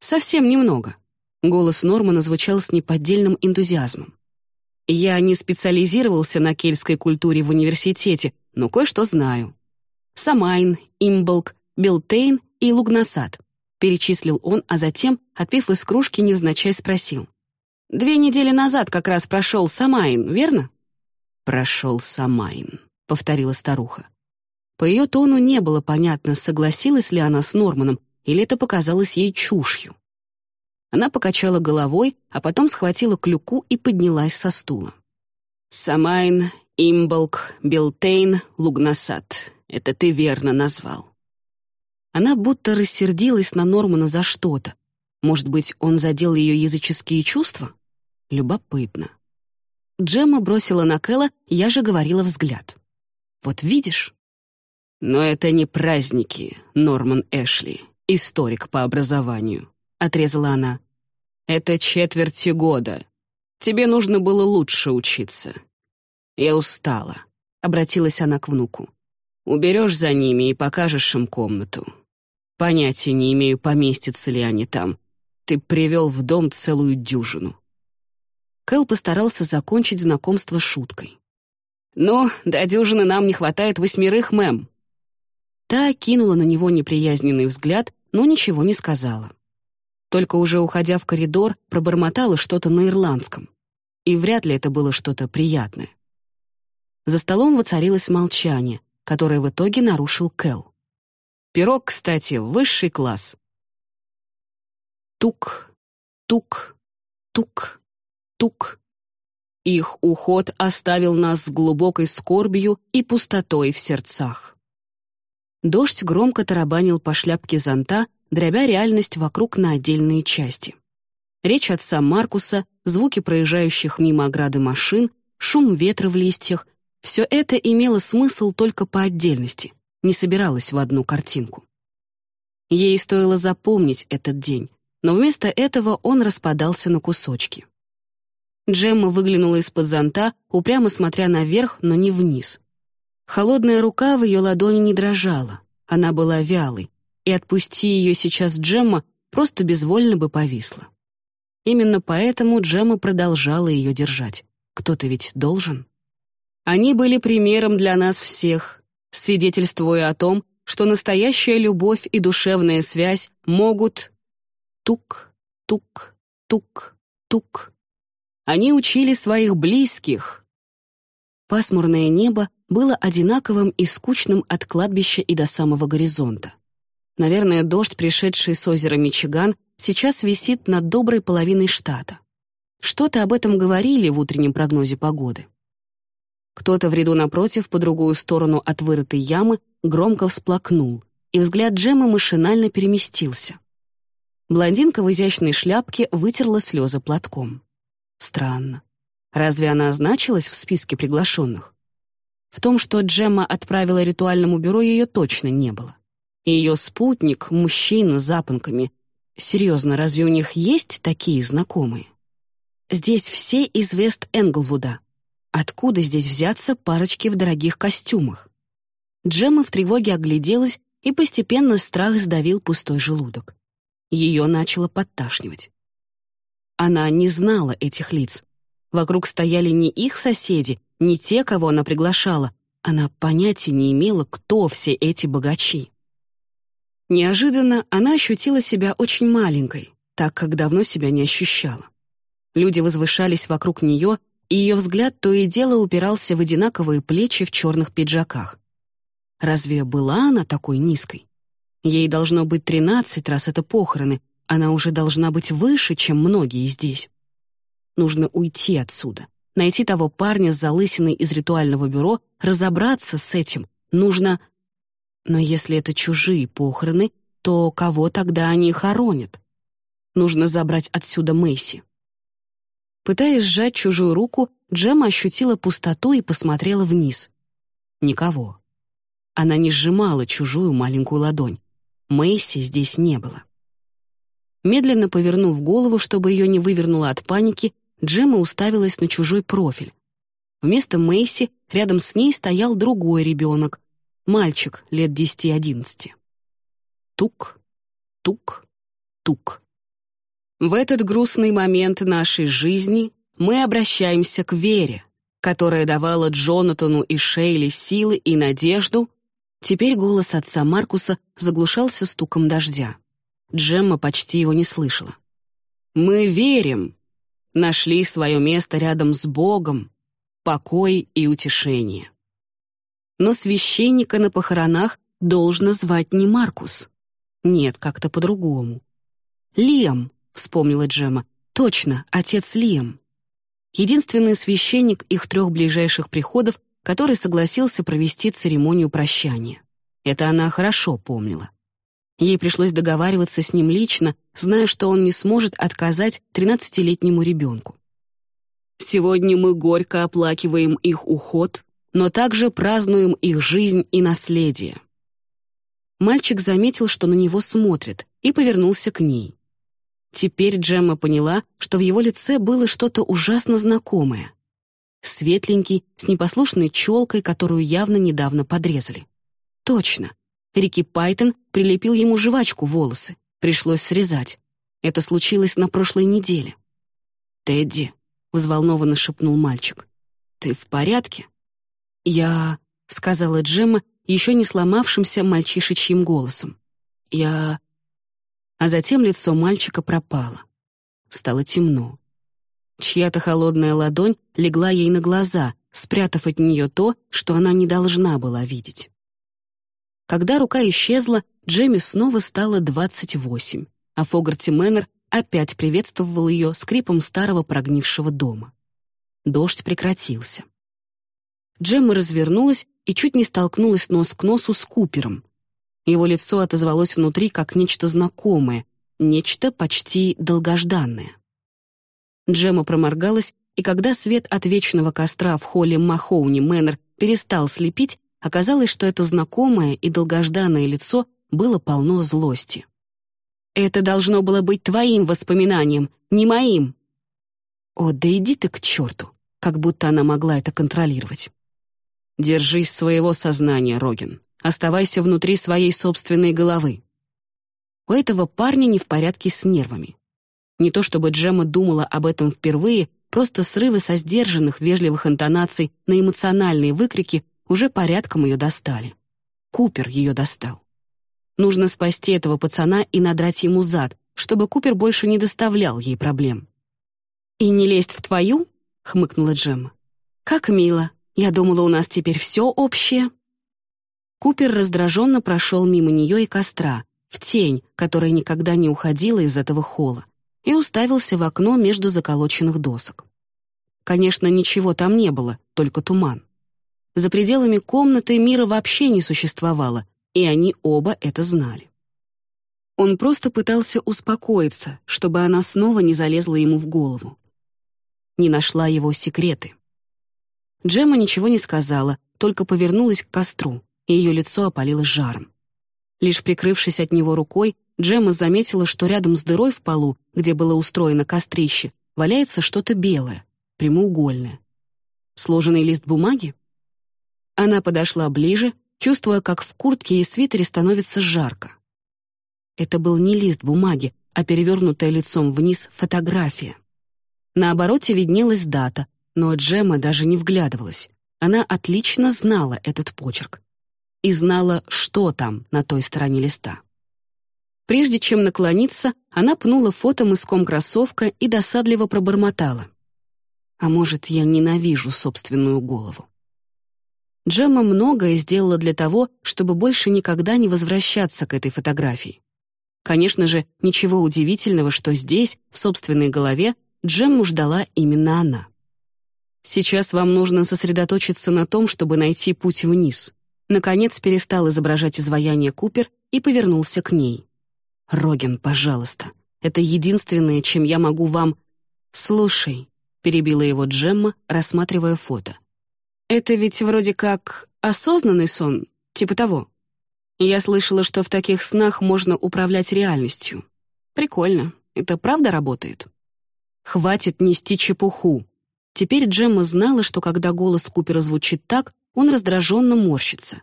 «Совсем немного». Голос Нормана звучал с неподдельным энтузиазмом. «Я не специализировался на кельтской культуре в университете, но кое-что знаю. Самайн, Имболк, Белтейн и Лугнасад», перечислил он, а затем, отпив из кружки, невзначай спросил. «Две недели назад как раз прошел Самайн, верно?» «Прошел Самайн», — повторила старуха. По ее тону не было понятно, согласилась ли она с Норманом, или это показалось ей чушью. Она покачала головой, а потом схватила клюку и поднялась со стула. «Самайн, Имболк, Белтейн, Лугнасад. Это ты верно назвал». Она будто рассердилась на Нормана за что-то. Может быть, он задел ее языческие чувства? Любопытно. Джемма бросила на Кэлла, я же говорила взгляд. «Вот видишь?» «Но это не праздники, Норман Эшли, историк по образованию», — отрезала она. «Это четверти года. Тебе нужно было лучше учиться». «Я устала», — обратилась она к внуку. «Уберешь за ними и покажешь им комнату. Понятия не имею, поместятся ли они там. Ты привел в дом целую дюжину». Кэл постарался закончить знакомство шуткой. «Ну, до дюжины нам не хватает восьмерых, мэм», Та кинула на него неприязненный взгляд, но ничего не сказала. Только уже уходя в коридор, пробормотала что-то на ирландском. И вряд ли это было что-то приятное. За столом воцарилось молчание, которое в итоге нарушил Кэл. Пирог, кстати, высший класс. Тук, тук, тук, тук. Их уход оставил нас с глубокой скорбью и пустотой в сердцах. Дождь громко тарабанил по шляпке зонта, дробя реальность вокруг на отдельные части. Речь отца Маркуса, звуки проезжающих мимо ограды машин, шум ветра в листьях — все это имело смысл только по отдельности, не собиралось в одну картинку. Ей стоило запомнить этот день, но вместо этого он распадался на кусочки. Джемма выглянула из-под зонта, упрямо смотря наверх, но не вниз. Холодная рука в ее ладони не дрожала, она была вялой, и отпусти ее сейчас Джемма, просто безвольно бы повисла. Именно поэтому Джемма продолжала ее держать. Кто-то ведь должен. Они были примером для нас всех, свидетельствуя о том, что настоящая любовь и душевная связь могут... Тук, тук, тук, тук. Они учили своих близких. Пасмурное небо было одинаковым и скучным от кладбища и до самого горизонта. Наверное, дождь, пришедший с озера Мичиган, сейчас висит над доброй половиной штата. Что-то об этом говорили в утреннем прогнозе погоды. Кто-то в ряду напротив, по другую сторону от вырытой ямы, громко всплакнул, и взгляд Джемы машинально переместился. Блондинка в изящной шляпке вытерла слезы платком. Странно. Разве она значилась в списке приглашенных? В том, что Джемма отправила ритуальному бюро, ее точно не было. Ее спутник, мужчина с запонками. Серьезно, разве у них есть такие знакомые? Здесь все из Вест-Энглвуда. Откуда здесь взяться парочки в дорогих костюмах? Джемма в тревоге огляделась, и постепенно страх сдавил пустой желудок. Ее начало подташнивать. Она не знала этих лиц. Вокруг стояли не их соседи, не те, кого она приглашала. Она понятия не имела, кто все эти богачи. Неожиданно она ощутила себя очень маленькой, так как давно себя не ощущала. Люди возвышались вокруг нее, и ее взгляд то и дело упирался в одинаковые плечи в черных пиджаках. Разве была она такой низкой? Ей должно быть тринадцать, раз это похороны, она уже должна быть выше, чем многие здесь. Нужно уйти отсюда, найти того парня с залысиной из ритуального бюро, разобраться с этим. Нужно... Но если это чужие похороны, то кого тогда они хоронят? Нужно забрать отсюда Мэйси. Пытаясь сжать чужую руку, Джема ощутила пустоту и посмотрела вниз. Никого. Она не сжимала чужую маленькую ладонь. Мэйси здесь не было. Медленно повернув голову, чтобы ее не вывернуло от паники, Джема уставилась на чужой профиль. Вместо Мэйси рядом с ней стоял другой ребенок, мальчик лет десяти-одиннадцати. Тук, тук, тук. В этот грустный момент нашей жизни мы обращаемся к Вере, которая давала Джонатану и Шейли силы и надежду. Теперь голос отца Маркуса заглушался стуком дождя. Джемма почти его не слышала. «Мы верим, нашли свое место рядом с Богом, покой и утешение». Но священника на похоронах должно звать не Маркус. Нет, как-то по-другому. Лиам, — вспомнила Джема. «Точно, отец Лиам». Единственный священник их трех ближайших приходов, который согласился провести церемонию прощания. Это она хорошо помнила. Ей пришлось договариваться с ним лично, зная, что он не сможет отказать тринадцатилетнему ребенку. «Сегодня мы горько оплакиваем их уход, но также празднуем их жизнь и наследие». Мальчик заметил, что на него смотрят, и повернулся к ней. Теперь Джемма поняла, что в его лице было что-то ужасно знакомое. Светленький, с непослушной челкой, которую явно недавно подрезали. Точно. Рики Пайтон прилепил ему жвачку в волосы. Пришлось срезать. Это случилось на прошлой неделе. «Тедди», — взволнованно шепнул мальчик, — «ты в порядке?» «Я...» — сказала Джемма еще не сломавшимся мальчишечьим голосом. «Я а затем лицо мальчика пропало. Стало темно. Чья-то холодная ладонь легла ей на глаза, спрятав от нее то, что она не должна была видеть. Когда рука исчезла, Джемми снова стало 28, а Фогарти Мэннер опять приветствовал ее скрипом старого прогнившего дома. Дождь прекратился. Джемма развернулась и чуть не столкнулась нос к носу с Купером, его лицо отозвалось внутри как нечто знакомое, нечто почти долгожданное. Джема проморгалась, и когда свет от вечного костра в холле Махоуни Мэннер перестал слепить, оказалось, что это знакомое и долгожданное лицо было полно злости. «Это должно было быть твоим воспоминанием, не моим!» «О, да иди ты к черту!» как будто она могла это контролировать. «Держись своего сознания, Рогин», Оставайся внутри своей собственной головы. У этого парня не в порядке с нервами. Не то чтобы Джема думала об этом впервые, просто срывы со сдержанных, вежливых интонаций на эмоциональные выкрики уже порядком ее достали. Купер ее достал. Нужно спасти этого пацана и надрать ему зад, чтобы Купер больше не доставлял ей проблем. «И не лезть в твою?» — хмыкнула Джемма. «Как мило. Я думала, у нас теперь все общее». Купер раздраженно прошел мимо нее и костра, в тень, которая никогда не уходила из этого холла, и уставился в окно между заколоченных досок. Конечно, ничего там не было, только туман. За пределами комнаты мира вообще не существовало, и они оба это знали. Он просто пытался успокоиться, чтобы она снова не залезла ему в голову. Не нашла его секреты. Джема ничего не сказала, только повернулась к костру ее лицо опалилось жаром. Лишь прикрывшись от него рукой, Джемма заметила, что рядом с дырой в полу, где было устроено кострище, валяется что-то белое, прямоугольное. Сложенный лист бумаги? Она подошла ближе, чувствуя, как в куртке и свитере становится жарко. Это был не лист бумаги, а перевернутая лицом вниз фотография. На обороте виднелась дата, но Джема даже не вглядывалась. Она отлично знала этот почерк. И знала, что там на той стороне листа. Прежде чем наклониться, она пнула фото мыском кроссовка и досадливо пробормотала. «А может, я ненавижу собственную голову?» Джемма многое сделала для того, чтобы больше никогда не возвращаться к этой фотографии. Конечно же, ничего удивительного, что здесь, в собственной голове, Джемму ждала именно она. Сейчас вам нужно сосредоточиться на том, чтобы найти путь вниз. Наконец перестал изображать изваяние Купер и повернулся к ней. «Роген, пожалуйста, это единственное, чем я могу вам...» «Слушай», — перебила его Джемма, рассматривая фото. «Это ведь вроде как осознанный сон, типа того. Я слышала, что в таких снах можно управлять реальностью. Прикольно. Это правда работает?» «Хватит нести чепуху», Теперь Джемма знала, что когда голос Купера звучит так, он раздраженно морщится.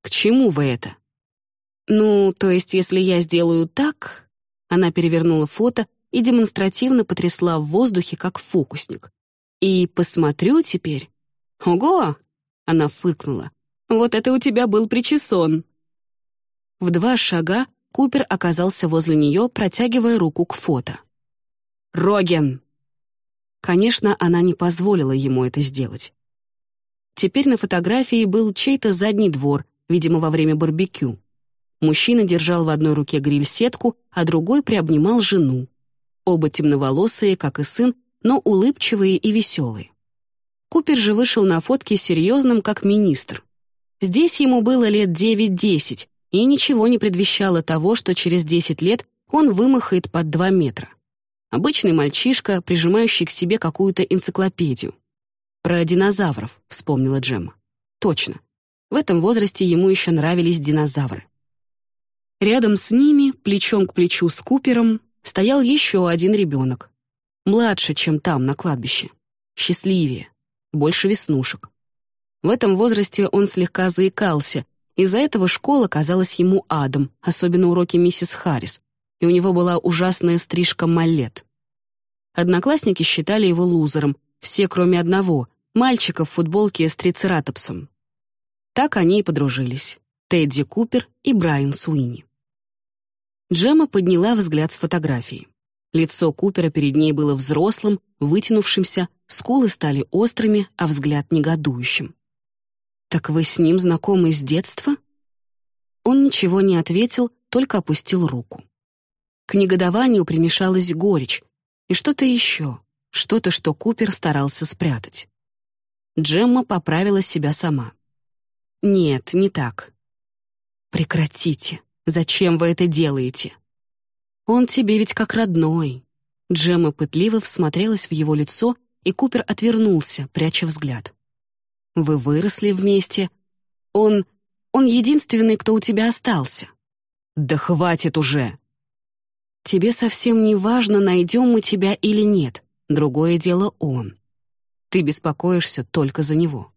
«К чему вы это?» «Ну, то есть, если я сделаю так...» Она перевернула фото и демонстративно потрясла в воздухе, как фокусник. «И посмотрю теперь...» «Ого!» — она фыркнула. «Вот это у тебя был причесон!» В два шага Купер оказался возле нее, протягивая руку к фото. «Роген!» Конечно, она не позволила ему это сделать. Теперь на фотографии был чей-то задний двор, видимо, во время барбекю. Мужчина держал в одной руке гриль-сетку, а другой приобнимал жену. Оба темноволосые, как и сын, но улыбчивые и веселые. Купер же вышел на фотке серьезным, как министр. Здесь ему было лет 9-10, и ничего не предвещало того, что через 10 лет он вымахает под 2 метра. Обычный мальчишка, прижимающий к себе какую-то энциклопедию. «Про динозавров», — вспомнила Джемма. «Точно. В этом возрасте ему еще нравились динозавры». Рядом с ними, плечом к плечу с Купером, стоял еще один ребенок. Младше, чем там, на кладбище. Счастливее. Больше веснушек. В этом возрасте он слегка заикался, из-за этого школа казалась ему адом, особенно уроки миссис Харрис, и у него была ужасная стрижка малет. Одноклассники считали его лузером, все кроме одного, мальчика в футболке с трицератопсом. Так они и подружились. Тедди Купер и Брайан Суини. Джема подняла взгляд с фотографии. Лицо Купера перед ней было взрослым, вытянувшимся, скулы стали острыми, а взгляд негодующим. «Так вы с ним знакомы с детства?» Он ничего не ответил, только опустил руку. К негодованию примешалась горечь и что-то еще, что-то, что Купер старался спрятать. Джемма поправила себя сама. «Нет, не так». «Прекратите. Зачем вы это делаете?» «Он тебе ведь как родной». Джемма пытливо всмотрелась в его лицо, и Купер отвернулся, пряча взгляд. «Вы выросли вместе. Он... он единственный, кто у тебя остался». «Да хватит уже!» Тебе совсем не важно, найдем мы тебя или нет. Другое дело он. Ты беспокоишься только за него.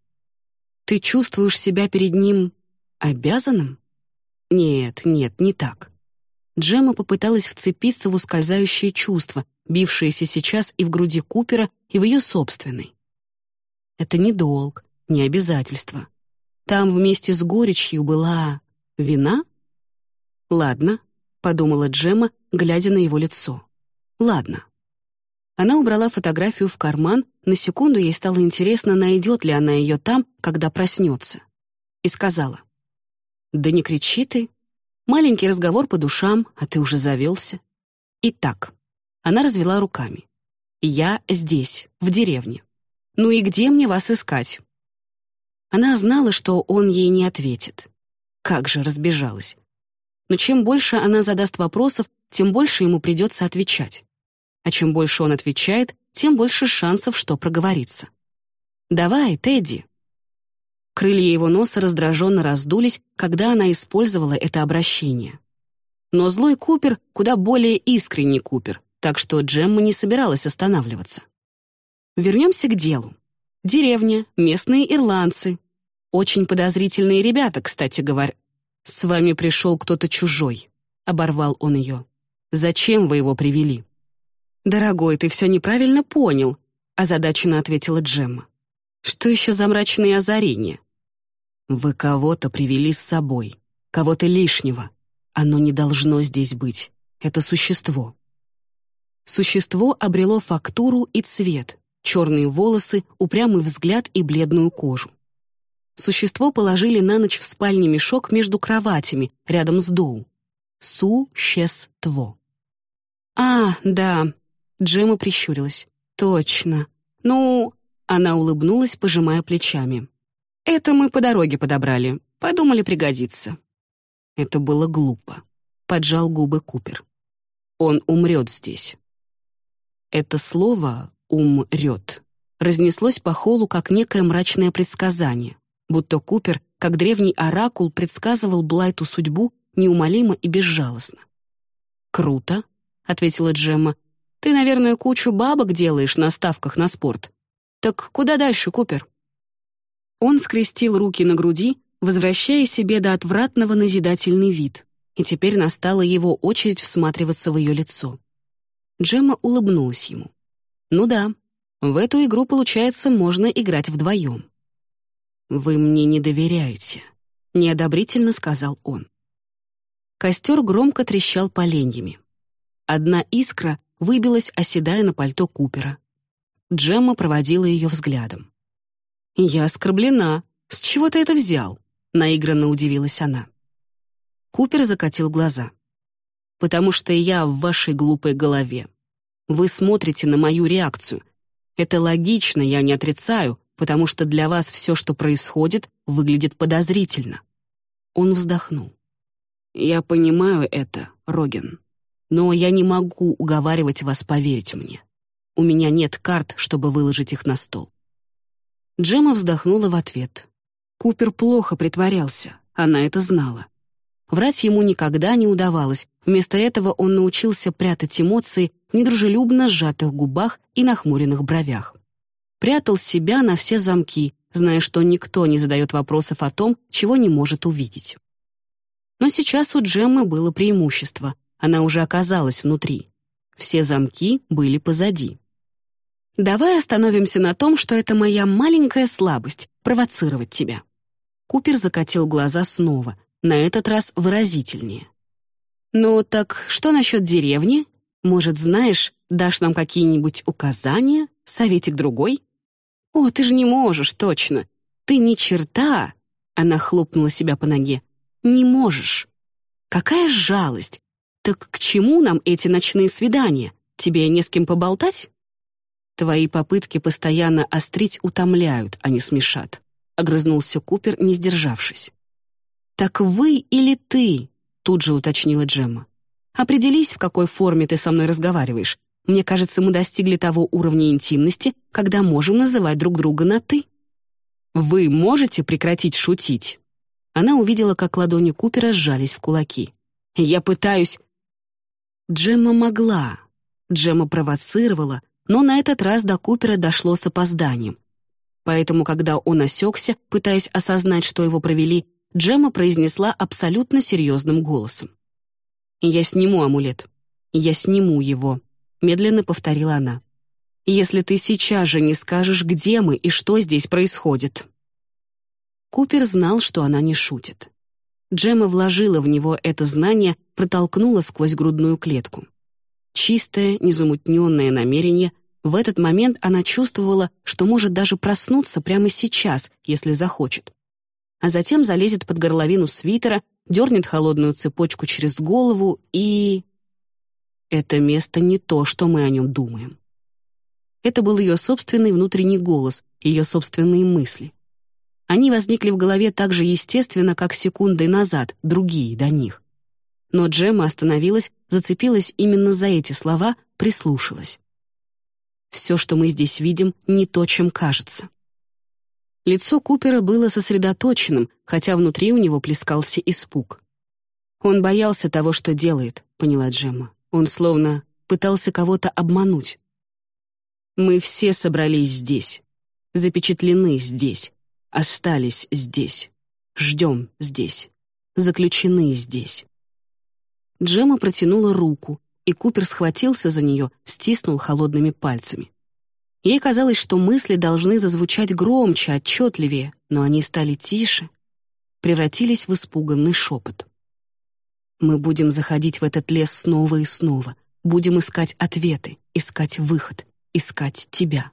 Ты чувствуешь себя перед ним обязанным? Нет, нет, не так. Джема попыталась вцепиться в ускользающее чувство, бившееся сейчас и в груди Купера, и в ее собственной. Это не долг, не обязательство. Там вместе с горечью была вина? Ладно, — подумала Джема, глядя на его лицо. «Ладно». Она убрала фотографию в карман, на секунду ей стало интересно, найдет ли она ее там, когда проснется. И сказала. «Да не кричи ты. Маленький разговор по душам, а ты уже завелся». Итак, она развела руками. «Я здесь, в деревне. Ну и где мне вас искать?» Она знала, что он ей не ответит. Как же разбежалась но чем больше она задаст вопросов, тем больше ему придется отвечать. А чем больше он отвечает, тем больше шансов, что проговорится. «Давай, Тедди!» Крылья его носа раздраженно раздулись, когда она использовала это обращение. Но злой Купер куда более искренний Купер, так что Джемма не собиралась останавливаться. Вернемся к делу. Деревня, местные ирландцы. Очень подозрительные ребята, кстати говоря. «С вами пришел кто-то чужой», — оборвал он ее. «Зачем вы его привели?» «Дорогой, ты все неправильно понял», — озадаченно ответила Джемма. «Что еще за мрачные озарения?» «Вы кого-то привели с собой, кого-то лишнего. Оно не должно здесь быть. Это существо». Существо обрело фактуру и цвет, черные волосы, упрямый взгляд и бледную кожу. Существо положили на ночь в спальне мешок между кроватями, рядом с Доу. Существо. «А, да», — Джема прищурилась. «Точно. Ну...» — она улыбнулась, пожимая плечами. «Это мы по дороге подобрали. Подумали, пригодится». Это было глупо. Поджал губы Купер. «Он умрет здесь». Это слово «умрет» разнеслось по холу как некое мрачное предсказание, будто Купер, как древний оракул, предсказывал Блайту судьбу неумолимо и безжалостно. «Круто», — ответила Джемма. «Ты, наверное, кучу бабок делаешь на ставках на спорт. Так куда дальше, Купер?» Он скрестил руки на груди, возвращая себе до отвратного назидательный вид, и теперь настала его очередь всматриваться в ее лицо. Джемма улыбнулась ему. «Ну да, в эту игру, получается, можно играть вдвоем». «Вы мне не доверяете», — неодобрительно сказал он. Костер громко трещал поленьями. Одна искра выбилась, оседая на пальто Купера. Джемма проводила ее взглядом. «Я оскорблена. С чего ты это взял?» — наигранно удивилась она. Купер закатил глаза потому что я в вашей глупой голове. Вы смотрите на мою реакцию. Это логично, я не отрицаю, потому что для вас все, что происходит, выглядит подозрительно». Он вздохнул. «Я понимаю это, Роген, но я не могу уговаривать вас поверить мне. У меня нет карт, чтобы выложить их на стол». Джема вздохнула в ответ. Купер плохо притворялся, она это знала. Врать ему никогда не удавалось, вместо этого он научился прятать эмоции в недружелюбно сжатых губах и нахмуренных бровях. Прятал себя на все замки, зная, что никто не задает вопросов о том, чего не может увидеть. Но сейчас у Джеммы было преимущество, она уже оказалась внутри. Все замки были позади. «Давай остановимся на том, что это моя маленькая слабость — провоцировать тебя». Купер закатил глаза снова, на этот раз выразительнее. «Ну так что насчет деревни? Может, знаешь, дашь нам какие-нибудь указания, советик другой?» «О, ты же не можешь, точно! Ты ни черта!» Она хлопнула себя по ноге. «Не можешь! Какая жалость! Так к чему нам эти ночные свидания? Тебе не с кем поболтать?» «Твои попытки постоянно острить утомляют, а не смешат», — огрызнулся Купер, не сдержавшись. «Так вы или ты?» — тут же уточнила Джемма. «Определись, в какой форме ты со мной разговариваешь. Мне кажется, мы достигли того уровня интимности, когда можем называть друг друга на «ты». Вы можете прекратить шутить?» Она увидела, как ладони Купера сжались в кулаки. «Я пытаюсь...» Джемма могла. Джемма провоцировала, но на этот раз до Купера дошло с опозданием. Поэтому, когда он осекся, пытаясь осознать, что его провели, Джема произнесла абсолютно серьезным голосом. «Я сниму амулет. Я сниму его», — медленно повторила она. «Если ты сейчас же не скажешь, где мы и что здесь происходит». Купер знал, что она не шутит. Джема вложила в него это знание, протолкнула сквозь грудную клетку. Чистое, незамутненное намерение — в этот момент она чувствовала, что может даже проснуться прямо сейчас, если захочет а затем залезет под горловину свитера, дернет холодную цепочку через голову и... Это место не то, что мы о нем думаем. Это был ее собственный внутренний голос, ее собственные мысли. Они возникли в голове так же естественно, как секундой назад, другие до них. Но Джема остановилась, зацепилась именно за эти слова, прислушалась. «Все, что мы здесь видим, не то, чем кажется». Лицо Купера было сосредоточенным, хотя внутри у него плескался испуг. «Он боялся того, что делает», — поняла Джемма. Он словно пытался кого-то обмануть. «Мы все собрались здесь, запечатлены здесь, остались здесь, ждем здесь, заключены здесь». Джемма протянула руку, и Купер схватился за нее, стиснул холодными пальцами. Ей казалось, что мысли должны зазвучать громче, отчетливее, но они стали тише, превратились в испуганный шепот. «Мы будем заходить в этот лес снова и снова, будем искать ответы, искать выход, искать тебя.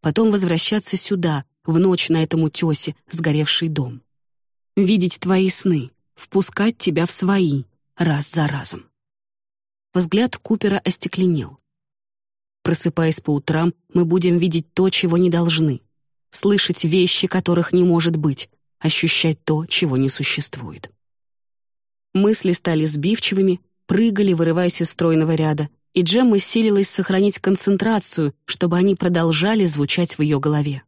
Потом возвращаться сюда, в ночь на этом утесе, сгоревший дом. Видеть твои сны, впускать тебя в свои, раз за разом». Взгляд Купера остекленел. Просыпаясь по утрам, мы будем видеть то, чего не должны, слышать вещи, которых не может быть, ощущать то, чего не существует. Мысли стали сбивчивыми, прыгали, вырываясь из стройного ряда, и Джемма силилась сохранить концентрацию, чтобы они продолжали звучать в ее голове.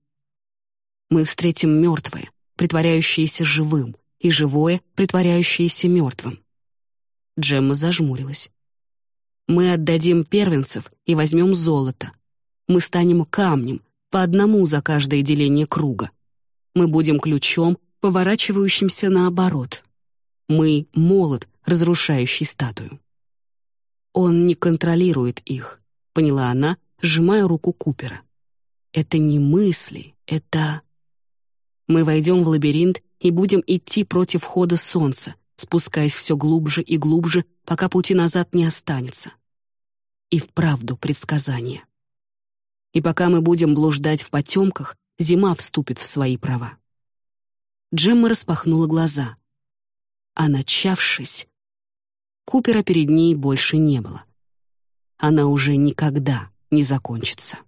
Мы встретим мертвое, притворяющееся живым, и живое, притворяющееся мертвым. Джемма зажмурилась. Мы отдадим первенцев и возьмем золото. Мы станем камнем, по одному за каждое деление круга. Мы будем ключом, поворачивающимся наоборот. Мы — молот, разрушающий статую. Он не контролирует их, поняла она, сжимая руку Купера. Это не мысли, это... Мы войдем в лабиринт и будем идти против хода солнца, спускаясь все глубже и глубже, пока пути назад не останется. И вправду предсказание. И пока мы будем блуждать в потемках, зима вступит в свои права. Джемма распахнула глаза. А начавшись, Купера перед ней больше не было. Она уже никогда не закончится.